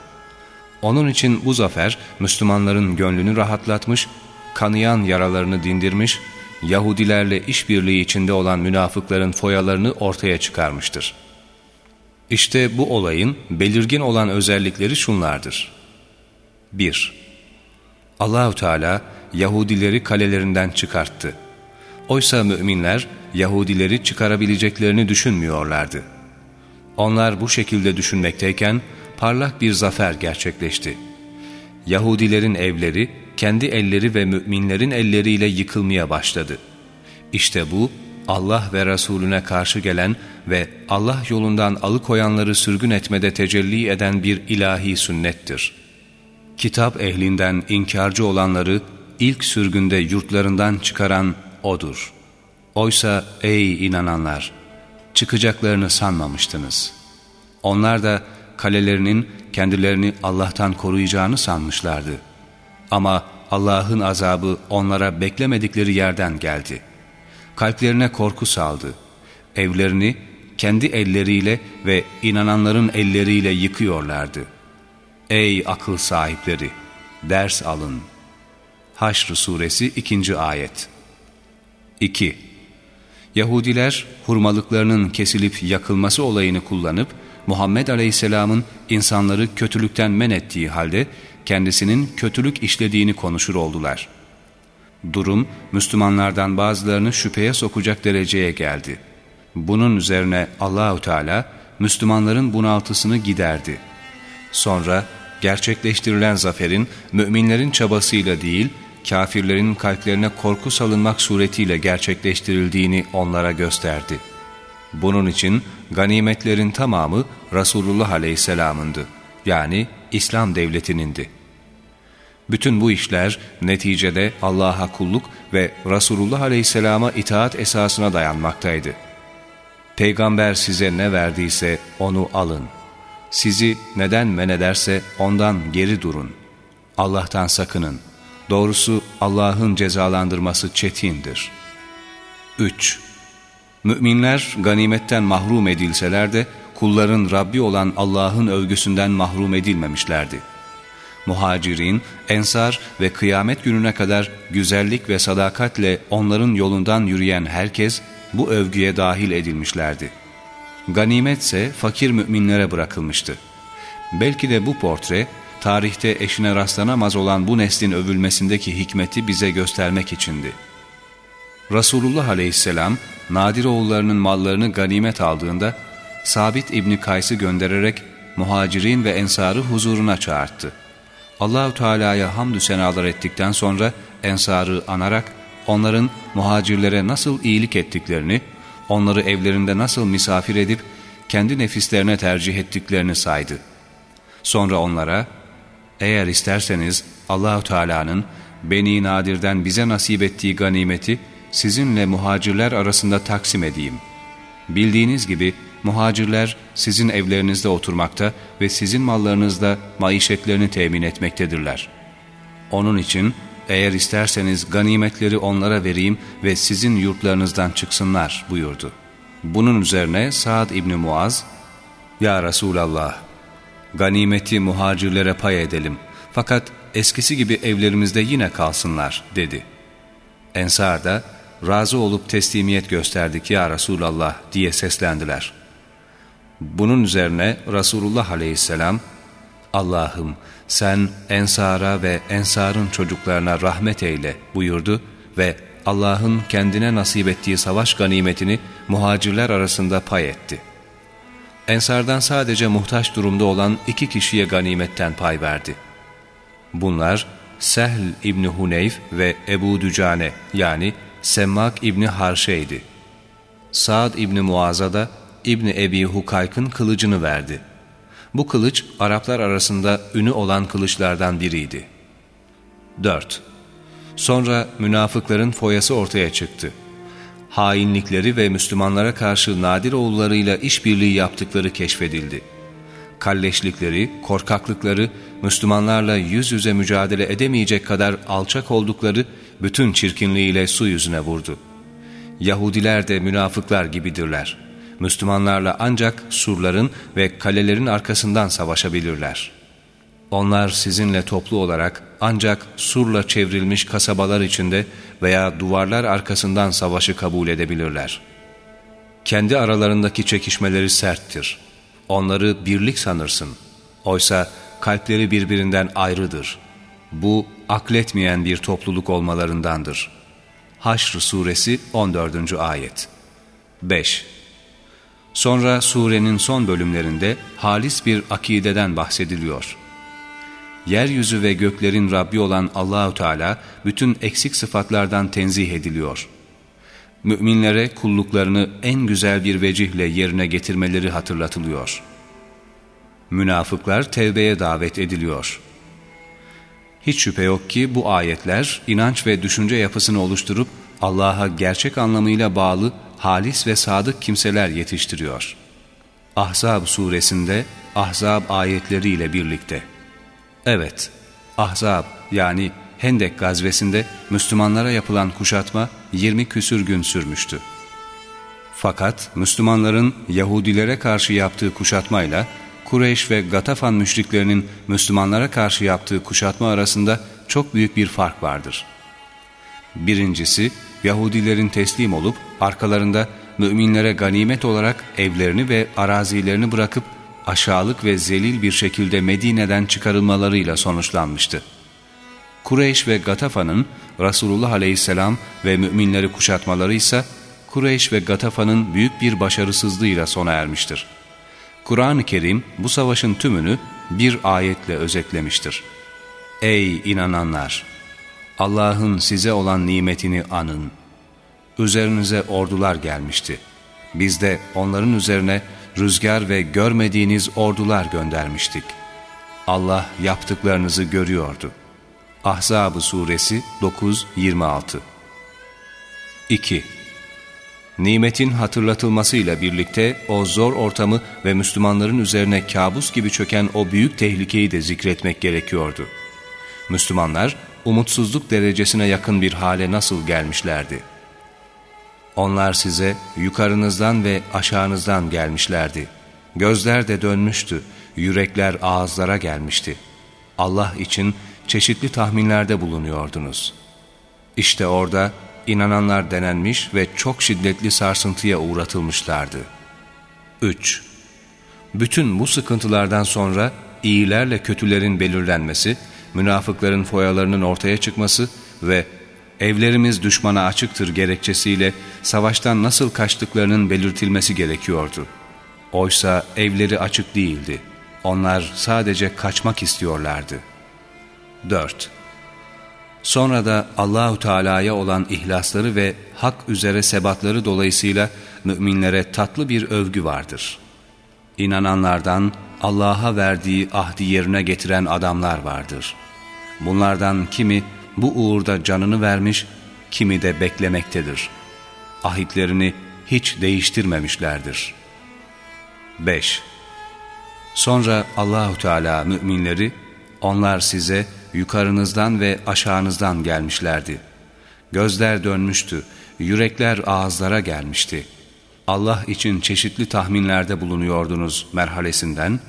Onun için bu zafer Müslümanların gönlünü rahatlatmış, kanayan yaralarını dindirmiş Yahudilerle işbirliği içinde olan münafıkların foyalarını ortaya çıkarmıştır. İşte bu olayın belirgin olan özellikleri şunlardır. 1. Allahü Teala Yahudileri kalelerinden çıkarttı. Oysa müminler Yahudileri çıkarabileceklerini düşünmüyorlardı. Onlar bu şekilde düşünmekteyken parlak bir zafer gerçekleşti. Yahudilerin evleri kendi elleri ve müminlerin elleriyle yıkılmaya başladı. İşte bu Allah ve Resulüne karşı gelen ve Allah yolundan alıkoyanları sürgün etmede tecelli eden bir ilahi sünnettir. Kitap ehlinden inkarcı olanları ilk sürgünde yurtlarından çıkaran O'dur. Oysa ey inananlar! Çıkacaklarını sanmamıştınız. Onlar da kalelerinin kendilerini Allah'tan koruyacağını sanmışlardı.'' Ama Allah'ın azabı onlara beklemedikleri yerden geldi. Kalplerine korku saldı. Evlerini kendi elleriyle ve inananların elleriyle yıkıyorlardı. Ey akıl sahipleri! Ders alın. Haşr Suresi 2. Ayet 2. Yahudiler hurmalıklarının kesilip yakılması olayını kullanıp Muhammed Aleyhisselam'ın insanları kötülükten men ettiği halde kendisinin kötülük işlediğini konuşur oldular. Durum Müslümanlardan bazılarını şüpheye sokacak dereceye geldi. Bunun üzerine Allahü Teala Müslümanların bunaltısını giderdi. Sonra gerçekleştirilen zaferin müminlerin çabasıyla değil, kafirlerin kalplerine korku salınmak suretiyle gerçekleştirildiğini onlara gösterdi. Bunun için ganimetlerin tamamı Resulullah Aleyhisselam'ındı. Yani İslam devletinindi. Bütün bu işler neticede Allah'a kulluk ve Resulullah Aleyhisselam'a itaat esasına dayanmaktaydı. Peygamber size ne verdiyse onu alın. Sizi neden men ederse ondan geri durun. Allah'tan sakının. Doğrusu Allah'ın cezalandırması çetindir. 3. Müminler ganimetten mahrum edilseler de kulların Rabbi olan Allah'ın övgüsünden mahrum edilmemişlerdi. Muhacirin, ensar ve kıyamet gününe kadar güzellik ve sadakatle onların yolundan yürüyen herkes bu övgüye dahil edilmişlerdi. Ganimetse fakir müminlere bırakılmıştı. Belki de bu portre, tarihte eşine rastlanamaz olan bu neslin övülmesindeki hikmeti bize göstermek içindi. Resulullah aleyhisselam, Nadir oğullarının mallarını ganimet aldığında, Sabit İbni Kays'ı göndererek muhacirin ve ensarı huzuruna çağırttı. Allahü Teala'ya hamdü senalar ettikten sonra ensarı anarak onların muhacirlere nasıl iyilik ettiklerini, onları evlerinde nasıl misafir edip kendi nefislerine tercih ettiklerini saydı. Sonra onlara, eğer isterseniz Allahü Teala'nın Beni Nadir'den bize nasip ettiği ganimeti sizinle muhacirler arasında taksim edeyim. Bildiğiniz gibi muhacirler sizin evlerinizde oturmakta ve sizin mallarınızda maişetlerini temin etmektedirler. Onun için eğer isterseniz ganimetleri onlara vereyim ve sizin yurtlarınızdan çıksınlar buyurdu. Bunun üzerine Sa'd İbni Muaz, Ya Resulallah, ganimeti muhacirlere pay edelim fakat eskisi gibi evlerimizde yine kalsınlar dedi. Ensar da, razı olup teslimiyet gösterdik ya Resulallah diye seslendiler.'' Bunun üzerine Resulullah aleyhisselam, Allah'ım sen Ensar'a ve Ensar'ın çocuklarına rahmet eyle buyurdu ve Allah'ın kendine nasip ettiği savaş ganimetini muhacirler arasında pay etti. Ensardan sadece muhtaç durumda olan iki kişiye ganimetten pay verdi. Bunlar Sehl İbni Huneyf ve Ebu Dücane yani Semmak İbni Harşe'ydi. Sa'd İbni Muaz'a da İbni Ebi Hukayk'ın kılıcını verdi. Bu kılıç Araplar arasında ünü olan kılıçlardan biriydi. 4. Sonra münafıkların foyası ortaya çıktı. Hainlikleri ve Müslümanlara karşı nadir oğullarıyla işbirliği yaptıkları keşfedildi. Kalleşlikleri, korkaklıkları, Müslümanlarla yüz yüze mücadele edemeyecek kadar alçak oldukları bütün çirkinliğiyle su yüzüne vurdu. Yahudiler de münafıklar gibidirler. Müslümanlarla ancak surların ve kalelerin arkasından savaşabilirler. Onlar sizinle toplu olarak ancak surla çevrilmiş kasabalar içinde veya duvarlar arkasından savaşı kabul edebilirler. Kendi aralarındaki çekişmeleri serttir. Onları birlik sanırsın. Oysa kalpleri birbirinden ayrıdır. Bu akletmeyen bir topluluk olmalarındandır. Haşr Suresi 14. Ayet 5. Sonra surenin son bölümlerinde halis bir akideden bahsediliyor. Yeryüzü ve göklerin Rabbi olan Allahu Teala bütün eksik sıfatlardan tenzih ediliyor. Müminlere kulluklarını en güzel bir vecihle yerine getirmeleri hatırlatılıyor. Münafıklar tevbeye davet ediliyor. Hiç şüphe yok ki bu ayetler inanç ve düşünce yapısını oluşturup Allah'a gerçek anlamıyla bağlı halis ve sadık kimseler yetiştiriyor. Ahzab suresinde Ahzab ayetleriyle birlikte. Evet, Ahzab yani Hendek gazvesinde Müslümanlara yapılan kuşatma 20 küsür gün sürmüştü. Fakat Müslümanların Yahudilere karşı yaptığı kuşatmayla Kureyş ve Gatafan müşriklerinin Müslümanlara karşı yaptığı kuşatma arasında çok büyük bir fark vardır. Birincisi, Yahudilerin teslim olup arkalarında müminlere ganimet olarak evlerini ve arazilerini bırakıp aşağılık ve zelil bir şekilde Medine'den çıkarılmalarıyla sonuçlanmıştı. Kureyş ve Gatafa'nın Resulullah Aleyhisselam ve müminleri kuşatmaları ise Kureyş ve Gatafa'nın büyük bir başarısızlığıyla sona ermiştir. Kur'an-ı Kerim bu savaşın tümünü bir ayetle özetlemiştir. Ey inananlar! Allah'ın size olan nimetini anın. Üzerinize ordular gelmişti. Biz de onların üzerine rüzgar ve görmediğiniz ordular göndermiştik. Allah yaptıklarınızı görüyordu. Ahzab-ı Suresi 9-26 2. Nimetin hatırlatılmasıyla birlikte o zor ortamı ve Müslümanların üzerine kabus gibi çöken o büyük tehlikeyi de zikretmek gerekiyordu. Müslümanlar umutsuzluk derecesine yakın bir hale nasıl gelmişlerdi? Onlar size yukarınızdan ve aşağınızdan gelmişlerdi. Gözler de dönmüştü, yürekler ağızlara gelmişti. Allah için çeşitli tahminlerde bulunuyordunuz. İşte orada inananlar denenmiş ve çok şiddetli sarsıntıya uğratılmışlardı. 3. Bütün bu sıkıntılardan sonra iyilerle kötülerin belirlenmesi, münafıkların foyalarının ortaya çıkması ve evlerimiz düşmana açıktır gerekçesiyle savaştan nasıl kaçtıklarının belirtilmesi gerekiyordu. Oysa evleri açık değildi. Onlar sadece kaçmak istiyorlardı. 4. Sonra da Allahu Teala'ya olan ihlasları ve hak üzere sebatları dolayısıyla müminlere tatlı bir övgü vardır. İnananlardan Allah'a verdiği ahdi yerine getiren adamlar vardır. Bunlardan kimi bu uğurda canını vermiş, kimi de beklemektedir. Ahitlerini hiç değiştirmemişlerdir. 5. Sonra Allahu Teala müminleri, onlar size yukarınızdan ve aşağınızdan gelmişlerdi. Gözler dönmüştü, yürekler ağızlara gelmişti. Allah için çeşitli tahminlerde bulunuyordunuz merhalesinden.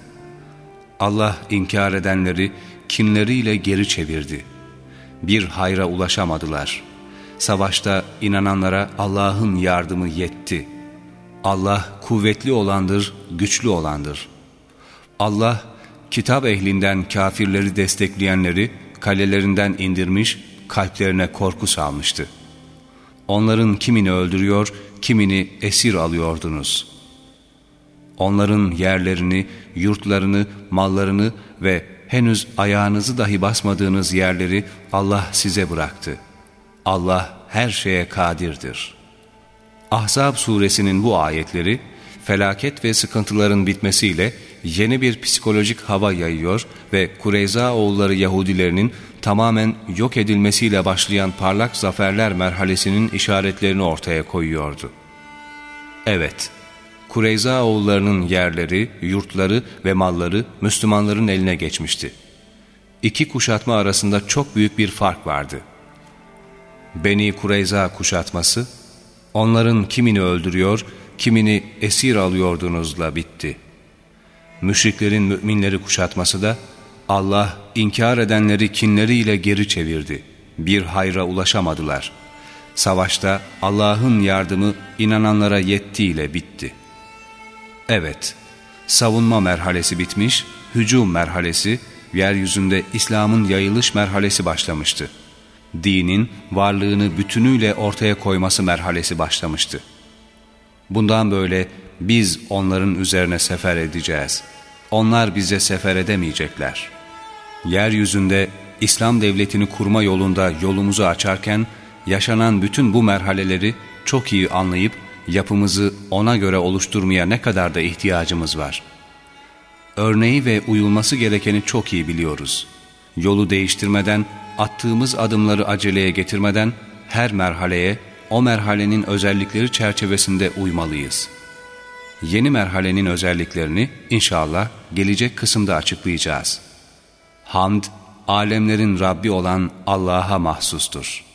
Allah inkar edenleri kinleriyle geri çevirdi. Bir hayra ulaşamadılar. Savaşta inananlara Allah'ın yardımı yetti. Allah kuvvetli olandır, güçlü olandır. Allah kitap ehlinden kafirleri destekleyenleri kalelerinden indirmiş, kalplerine korku salmıştı. Onların kimini öldürüyor, kimini esir alıyordunuz. Onların yerlerini, yurtlarını, mallarını ve henüz ayağınızı dahi basmadığınız yerleri Allah size bıraktı. Allah her şeye kadirdir. Ahzab suresinin bu ayetleri, felaket ve sıkıntıların bitmesiyle yeni bir psikolojik hava yayıyor ve Kureyza oğulları Yahudilerinin tamamen yok edilmesiyle başlayan parlak zaferler merhalesinin işaretlerini ortaya koyuyordu. Evet, Kureyza oğullarının yerleri, yurtları ve malları Müslümanların eline geçmişti. İki kuşatma arasında çok büyük bir fark vardı. Beni Kureyza kuşatması, onların kimini öldürüyor, kimini esir alıyordunuzla bitti. Müşriklerin müminleri kuşatması da, Allah inkar edenleri kinleriyle geri çevirdi. Bir hayra ulaşamadılar. Savaşta Allah'ın yardımı inananlara yettiğiyle bitti. Evet, savunma merhalesi bitmiş, hücum merhalesi, yeryüzünde İslam'ın yayılış merhalesi başlamıştı. Dinin varlığını bütünüyle ortaya koyması merhalesi başlamıştı. Bundan böyle biz onların üzerine sefer edeceğiz. Onlar bize sefer edemeyecekler. Yeryüzünde İslam devletini kurma yolunda yolumuzu açarken yaşanan bütün bu merhaleleri çok iyi anlayıp yapımızı ona göre oluşturmaya ne kadar da ihtiyacımız var. Örneği ve uyulması gerekeni çok iyi biliyoruz. Yolu değiştirmeden, attığımız adımları aceleye getirmeden her merhaleye o merhalenin özellikleri çerçevesinde uymalıyız. Yeni merhalenin özelliklerini inşallah gelecek kısımda açıklayacağız. Hamd, alemlerin Rabbi olan Allah'a mahsustur.